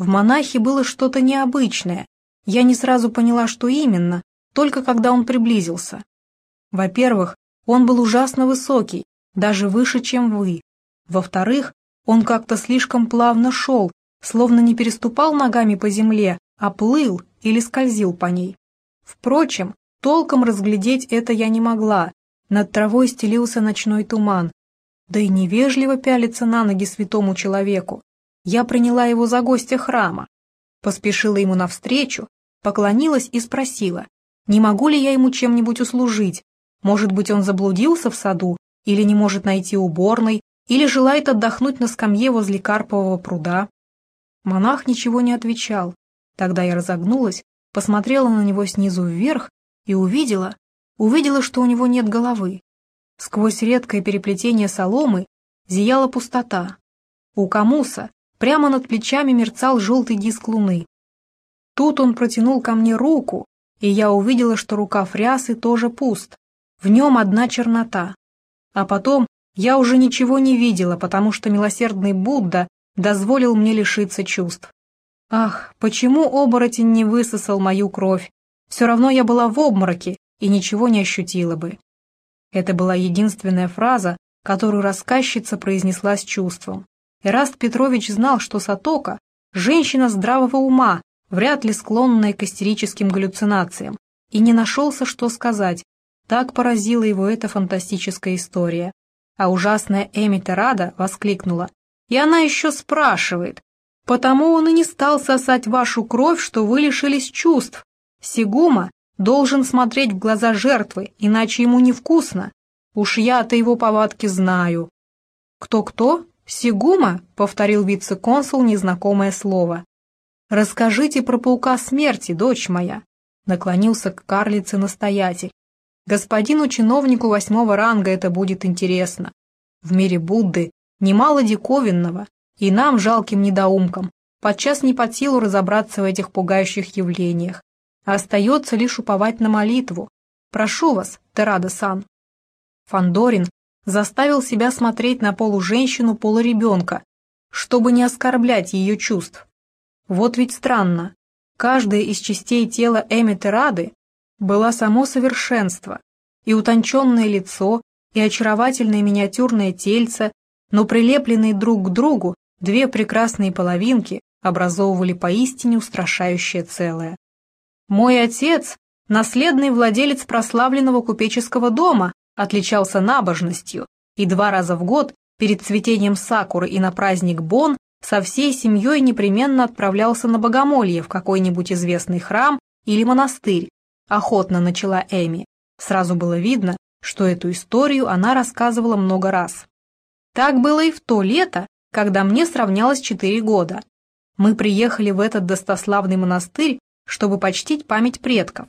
В монахе было что-то необычное. Я не сразу поняла, что именно, только когда он приблизился. Во-первых, он был ужасно высокий, даже выше, чем вы. Во-вторых, он как-то слишком плавно шел, словно не переступал ногами по земле, а плыл или скользил по ней. Впрочем, толком разглядеть это я не могла. Над травой стелился ночной туман. Да и невежливо пялиться на ноги святому человеку. Я приняла его за гостя храма. Поспешила ему навстречу, поклонилась и спросила, не могу ли я ему чем-нибудь услужить. Может быть, он заблудился в саду, или не может найти уборной, или желает отдохнуть на скамье возле Карпового пруда. Монах ничего не отвечал. Тогда я разогнулась, посмотрела на него снизу вверх и увидела, увидела, что у него нет головы. Сквозь редкое переплетение соломы зияла пустота. У Камуса прямо над плечами мерцал желтый диск луны. Тут он протянул ко мне руку, и я увидела, что рукав рясы тоже пуст. В нем одна чернота. А потом я уже ничего не видела, потому что милосердный Будда дозволил мне лишиться чувств. Ах, почему оборотень не высосал мою кровь? Все равно я была в обмороке и ничего не ощутила бы. Это была единственная фраза, которую рассказчица произнесла с чувством. Эраст Петрович знал, что Сатока – женщина здравого ума, вряд ли склонная к истерическим галлюцинациям, и не нашелся, что сказать. Так поразила его эта фантастическая история. А ужасная Эми Терада воскликнула. И она еще спрашивает, потому он и не стал сосать вашу кровь, что вы лишились чувств. Сигума должен смотреть в глаза жертвы, иначе ему невкусно. Уж я-то его повадки знаю. Кто-кто? Сигума? Повторил вице-консул незнакомое слово. Расскажите про паука смерти, дочь моя. Наклонился к карлице настоятель. Господину чиновнику восьмого ранга это будет интересно. В мире Будды немало диковинного, и нам, жалким недоумкам, подчас не под силу разобраться в этих пугающих явлениях, остается лишь уповать на молитву. Прошу вас, Терада-сан. Фандорин заставил себя смотреть на полуженщину полуребенка, чтобы не оскорблять ее чувств. Вот ведь странно. Каждая из частей тела Эми Терады была само совершенство, и утонченное лицо, и очаровательное миниатюрное тельце, но прилепленные друг к другу две прекрасные половинки образовывали поистине устрашающее целое. Мой отец, наследный владелец прославленного купеческого дома, отличался набожностью и два раза в год перед цветением сакуры и на праздник Бон со всей семьей непременно отправлялся на богомолье в какой-нибудь известный храм или монастырь, охотно начала Эми. Сразу было видно, что эту историю она рассказывала много раз. Так было и в то лето, когда мне сравнялось четыре года. Мы приехали в этот достославный монастырь, чтобы почтить память предков.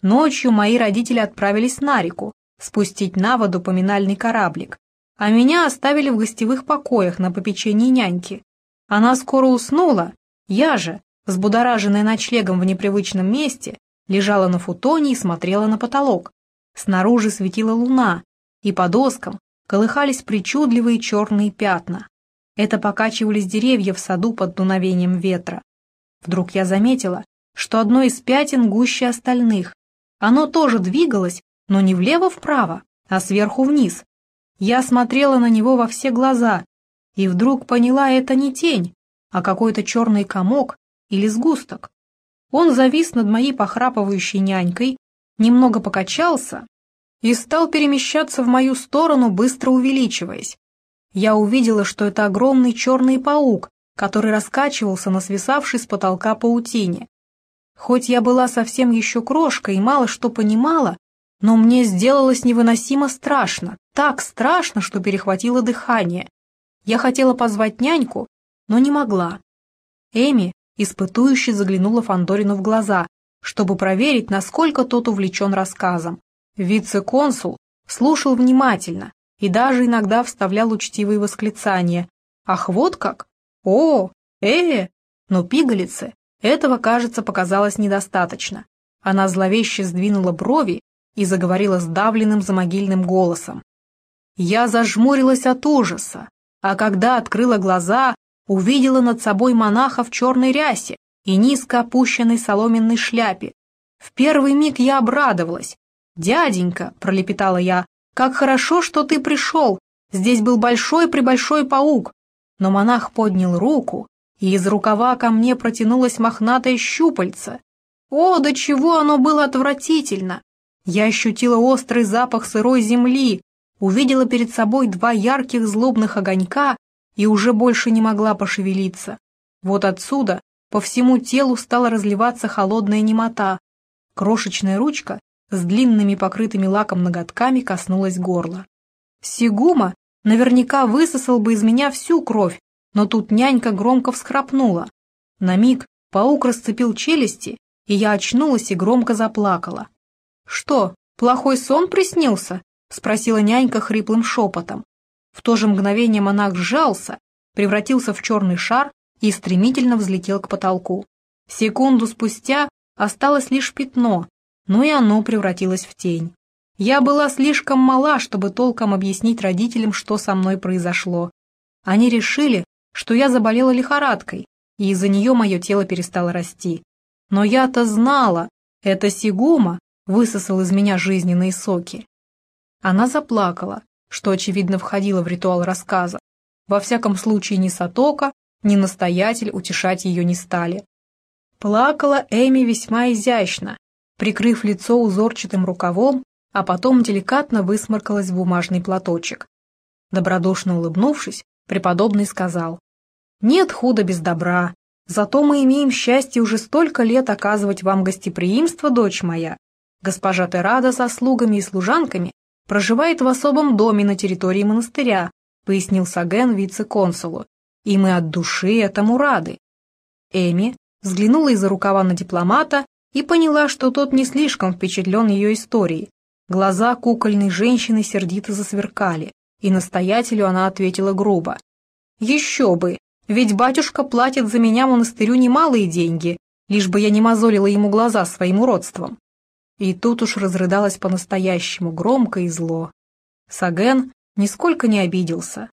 Ночью мои родители отправились на реку, спустить на воду поминальный кораблик, а меня оставили в гостевых покоях на попечении няньки. Она скоро уснула, я же, взбудораженная ночлегом в непривычном месте, лежала на футоне и смотрела на потолок. Снаружи светила луна, и по доскам колыхались причудливые черные пятна. Это покачивались деревья в саду под дуновением ветра. Вдруг я заметила, что одно из пятен гуще остальных. Оно тоже двигалось, но не влево-вправо, а сверху вниз. Я смотрела на него во все глаза, и вдруг поняла, это не тень, а какой-то черный комок или сгусток. Он завис над моей похрапывающей нянькой, немного покачался и стал перемещаться в мою сторону, быстро увеличиваясь. Я увидела, что это огромный черный паук, который раскачивался на свисавшей с потолка паутине. Хоть я была совсем еще крошкой и мало что понимала, но мне сделалось невыносимо страшно, так страшно, что перехватило дыхание. Я хотела позвать няньку, но не могла. Эми испытующе заглянула Фандорину в глаза, чтобы проверить, насколько тот увлечен рассказом. Вице-консул слушал внимательно и даже иногда вставлял учтивые восклицания. «Ах, вот как! О, э!» Но пигалице этого, кажется, показалось недостаточно. Она зловеще сдвинула брови и заговорила сдавленным замогильным голосом. Я зажмурилась от ужаса, а когда открыла глаза, увидела над собой монаха в черной рясе и низко опущенной соломенной шляпе. В первый миг я обрадовалась. «Дяденька», — пролепетала я, — «как хорошо, что ты пришел. Здесь был большой-пребольшой паук». Но монах поднял руку, и из рукава ко мне протянулось мохнатое щупальце. О, до чего оно было отвратительно! Я ощутила острый запах сырой земли, увидела перед собой два ярких злобных огонька и уже больше не могла пошевелиться. Вот отсюда по всему телу стала разливаться холодная немота. Крошечная ручка с длинными покрытыми лаком ноготками коснулась горла. Сигума наверняка высосал бы из меня всю кровь, но тут нянька громко всхрапнула. На миг паук расцепил челюсти, и я очнулась и громко заплакала. «Что, плохой сон приснился?» — спросила нянька хриплым шепотом. В то же мгновение монах сжался, превратился в черный шар и стремительно взлетел к потолку. Секунду спустя осталось лишь пятно, но и оно превратилось в тень. Я была слишком мала, чтобы толком объяснить родителям, что со мной произошло. Они решили, что я заболела лихорадкой, и из-за нее мое тело перестало расти. Но я-то знала, это Сигума высосал из меня жизненные соки. Она заплакала, что, очевидно, входило в ритуал рассказа. Во всяком случае, ни Сатока, ни настоятель утешать ее не стали. Плакала Эми весьма изящно, прикрыв лицо узорчатым рукавом, а потом деликатно высморкалась в бумажный платочек. Добродушно улыбнувшись, преподобный сказал, «Нет худа без добра, зато мы имеем счастье уже столько лет оказывать вам гостеприимство, дочь моя. Госпожа Терада со слугами и служанками проживает в особом доме на территории монастыря», пояснил Саген вице-консулу, «и мы от души этому рады». Эми взглянула из-за рукава на дипломата и поняла, что тот не слишком впечатлен ее историей. Глаза кукольной женщины сердито засверкали, и настоятелю она ответила грубо. «Еще бы! Ведь батюшка платит за меня монастырю немалые деньги, лишь бы я не мозолила ему глаза своим уродством. И тут уж разрыдалась по-настоящему громко и зло. Саген нисколько не обиделся.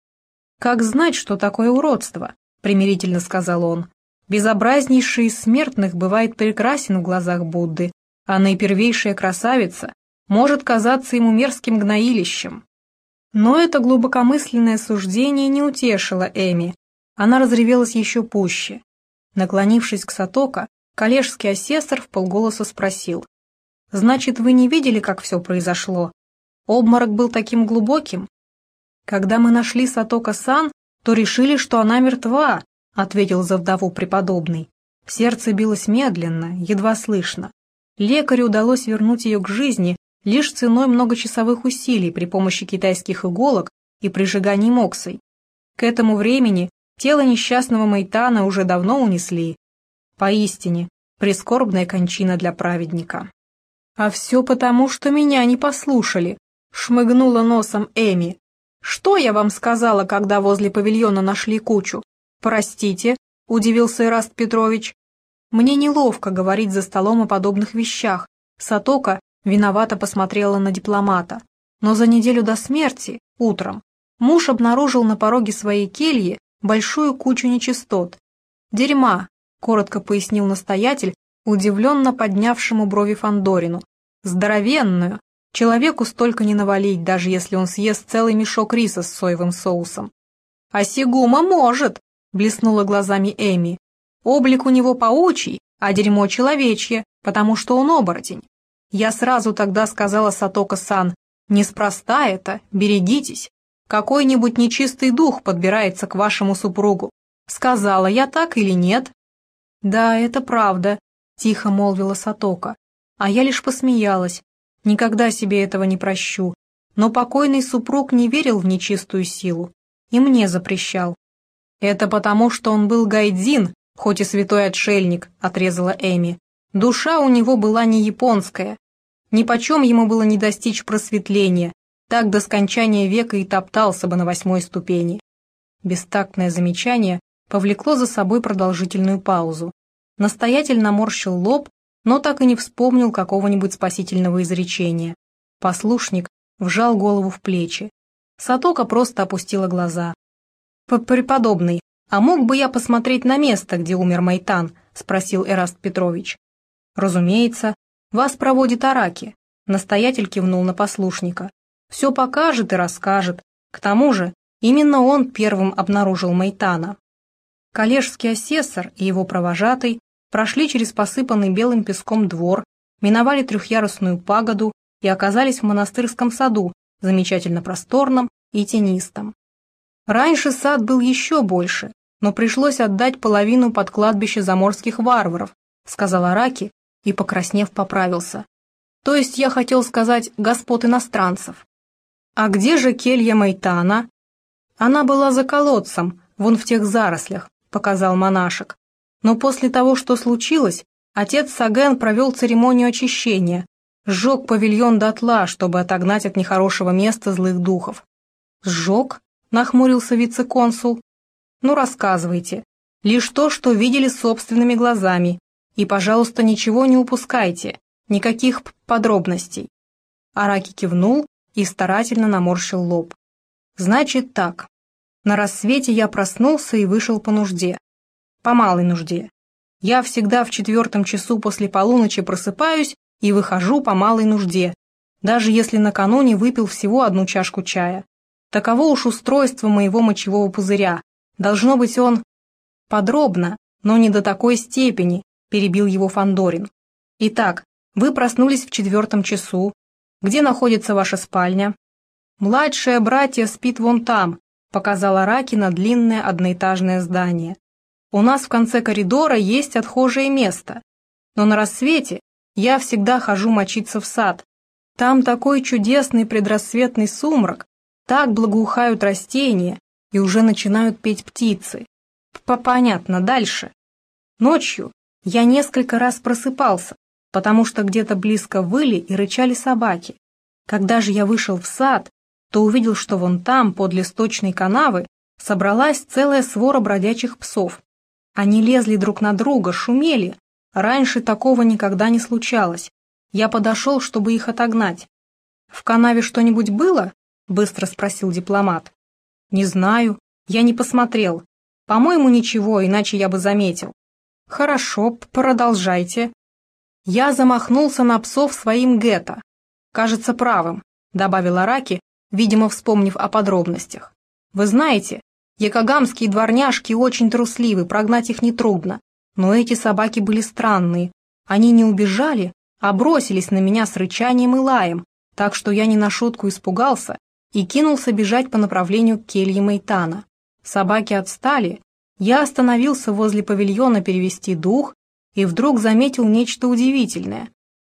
«Как знать, что такое уродство?» — примирительно сказал он. «Безобразнейший из смертных бывает прекрасен в глазах Будды, а наипервейшая красавица может казаться ему мерзким гноилищем». Но это глубокомысленное суждение не утешило Эми. Она разревелась еще пуще. Наклонившись к Сатока, коллежский асессор полголоса спросил. Значит, вы не видели, как все произошло? Обморок был таким глубоким. Когда мы нашли Сатока-сан, то решили, что она мертва, ответил за вдову преподобный. Сердце билось медленно, едва слышно. Лекарю удалось вернуть ее к жизни лишь ценой многочасовых усилий при помощи китайских иголок и прижиганий моксой. К этому времени тело несчастного Майтана уже давно унесли. Поистине, прискорбная кончина для праведника. «А все потому, что меня не послушали», — шмыгнула носом Эми. «Что я вам сказала, когда возле павильона нашли кучу?» «Простите», — удивился Ираст Петрович. «Мне неловко говорить за столом о подобных вещах. Сатока виновато посмотрела на дипломата. Но за неделю до смерти, утром, муж обнаружил на пороге своей кельи большую кучу нечистот. «Дерьма», — коротко пояснил настоятель, удивленно поднявшему брови Фандорину. Здоровенную. Человеку столько не навалить, даже если он съест целый мешок риса с соевым соусом. «А Сигума может!» — блеснула глазами Эми. «Облик у него паучий, а дерьмо человечье, потому что он оборотень. Я сразу тогда сказала Сатока-сан, неспроста это, берегитесь. Какой-нибудь нечистый дух подбирается к вашему супругу. Сказала я так или нет?» «Да, это правда», — тихо молвила Сатока. А я лишь посмеялась. Никогда себе этого не прощу. Но покойный супруг не верил в нечистую силу. И мне запрещал. «Это потому, что он был гайдзин, хоть и святой отшельник», — отрезала Эми. «Душа у него была не японская. Нипочем ему было не достичь просветления. Так до скончания века и топтался бы на восьмой ступени». Бестактное замечание повлекло за собой продолжительную паузу. Настоятель наморщил лоб, но так и не вспомнил какого-нибудь спасительного изречения. Послушник вжал голову в плечи. Сатока просто опустила глаза. «Преподобный, «А мог бы я посмотреть на место, где умер Майтан?» — спросил Эраст Петрович. «Разумеется. Вас проводит Араки», — настоятель кивнул на послушника. «Все покажет и расскажет. К тому же, именно он первым обнаружил Майтана». Коллежский асессор и его провожатый прошли через посыпанный белым песком двор, миновали трехъярусную пагоду и оказались в монастырском саду, замечательно просторном и тенистом. Раньше сад был еще больше, но пришлось отдать половину под кладбище заморских варваров, сказал Араки и, покраснев, поправился. То есть я хотел сказать господ иностранцев. А где же келья Майтана? Она была за колодцем, вон в тех зарослях, показал монашек. Но после того, что случилось, отец Саген провел церемонию очищения, сжег павильон дотла, чтобы отогнать от нехорошего места злых духов. «Сжег?» — нахмурился вице-консул. «Ну, рассказывайте. Лишь то, что видели собственными глазами. И, пожалуйста, ничего не упускайте, никаких подробностей». Араки кивнул и старательно наморщил лоб. «Значит так. На рассвете я проснулся и вышел по нужде. По малой нужде. Я всегда в четвертом часу после полуночи просыпаюсь и выхожу по малой нужде, даже если накануне выпил всего одну чашку чая. Таково уж устройство моего мочевого пузыря. Должно быть он... Подробно, но не до такой степени, перебил его Фандорин. Итак, вы проснулись в четвертом часу. Где находится ваша спальня? Младшее братья спит вон там, показала Раки на длинное одноэтажное здание. У нас в конце коридора есть отхожее место. Но на рассвете я всегда хожу мочиться в сад. Там такой чудесный предрассветный сумрак, так благоухают растения и уже начинают петь птицы. П Понятно, дальше. Ночью я несколько раз просыпался, потому что где-то близко выли и рычали собаки. Когда же я вышел в сад, то увидел, что вон там, под листочной канавы, собралась целая свора бродячих псов. Они лезли друг на друга, шумели, Раньше такого никогда не случалось. Я подошел, чтобы их отогнать. «В канаве что-нибудь было?» — быстро спросил дипломат. «Не знаю. Я не посмотрел. По-моему, ничего, иначе я бы заметил». «Хорошо, продолжайте». Я замахнулся на псов своим гетто. Кажется, правым, добавила Раки, видимо, вспомнив о подробностях. Вы знаете, якогамские дворняжки очень трусливы, прогнать их нетрудно. Но эти собаки были странные. Они не убежали, а бросились на меня с рычанием и лаем, так что я не на шутку испугался и кинулся бежать по направлению к келье Мейтана. Собаки отстали, я остановился возле павильона перевести дух и вдруг заметил нечто удивительное.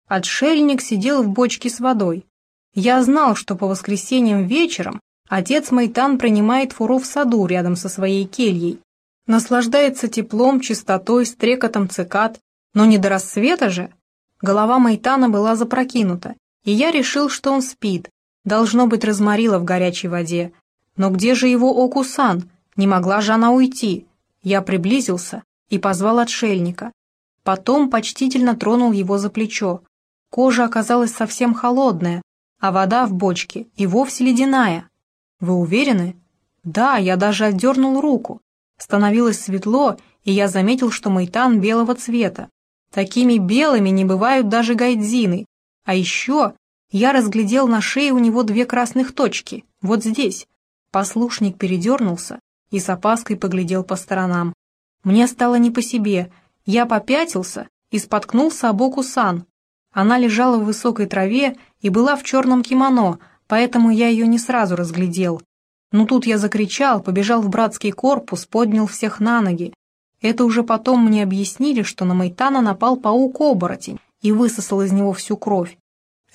Отшельник сидел в бочке с водой. Я знал, что по воскресеньям вечером отец Майтан принимает фуру в саду рядом со своей кельей, наслаждается теплом, чистотой, стрекотом цикад, но не до рассвета же. Голова Майтана была запрокинута, и я решил, что он спит, должно быть разморило в горячей воде. Но где же его Окусан? Не могла же она уйти. Я приблизился и позвал отшельника. Потом почтительно тронул его за плечо. Кожа оказалась совсем холодная, а вода в бочке и вовсе ледяная. Вы уверены? Да, я даже отдернул руку. Становилось светло, и я заметил, что Майтан белого цвета. Такими белыми не бывают даже гайдзины. А еще я разглядел на шее у него две красных точки, вот здесь. Послушник передернулся и с опаской поглядел по сторонам. Мне стало не по себе. Я попятился и споткнулся об оку Сан. Она лежала в высокой траве и была в черном кимоно, поэтому я ее не сразу разглядел. Но тут я закричал, побежал в братский корпус, поднял всех на ноги. Это уже потом мне объяснили, что на Майтана напал паук-оборотень и высосал из него всю кровь.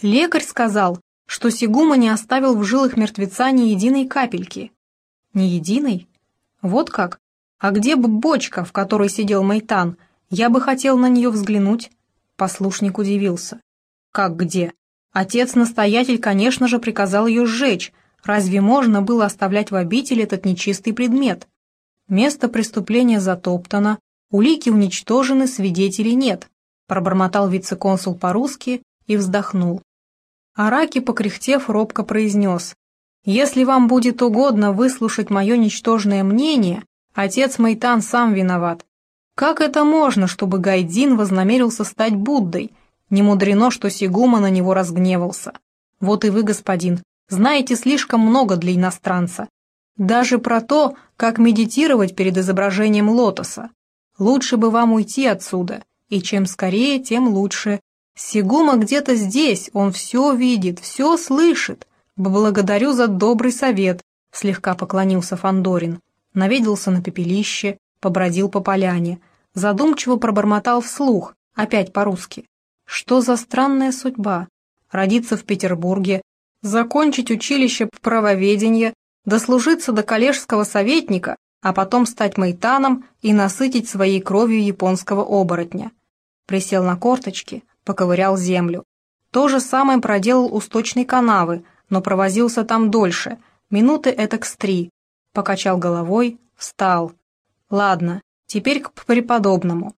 Лекарь сказал, что Сигума не оставил в жилах мертвеца ни единой капельки. Ни единой? Вот как? А где бы бочка, в которой сидел Майтан? Я бы хотел на нее взглянуть. Послушник удивился. Как где? Отец-настоятель, конечно же, приказал ее сжечь, Разве можно было оставлять в обители этот нечистый предмет? Место преступления затоптано, улики уничтожены, свидетелей нет, пробормотал вице-консул по-русски и вздохнул. Араки, покряхтев, робко произнес, «Если вам будет угодно выслушать мое ничтожное мнение, Отец Майтан сам виноват. Как это можно, чтобы Гайдин вознамерился стать Буддой? Не мудрено, что Сигума на него разгневался. Вот и вы, господин, знаете слишком много для иностранца. Даже про то, как медитировать перед изображением лотоса. Лучше бы вам уйти отсюда, и чем скорее, тем лучше. Сигума где-то здесь, он все видит, все слышит. Благодарю за добрый совет, слегка поклонился Фандорин, навиделся на пепелище, побродил по поляне, задумчиво пробормотал вслух, опять по-русски. Что за странная судьба? Родиться в Петербурге, закончить училище правоведения, дослужиться до коллежского советника, а потом стать майтаном и насытить своей кровью японского оборотня. Присел на корточки, поковырял землю. То же самое проделал у сточной канавы, но провозился там дольше, минуты этак с три. Покачал головой, встал. Ладно, теперь к преподобному.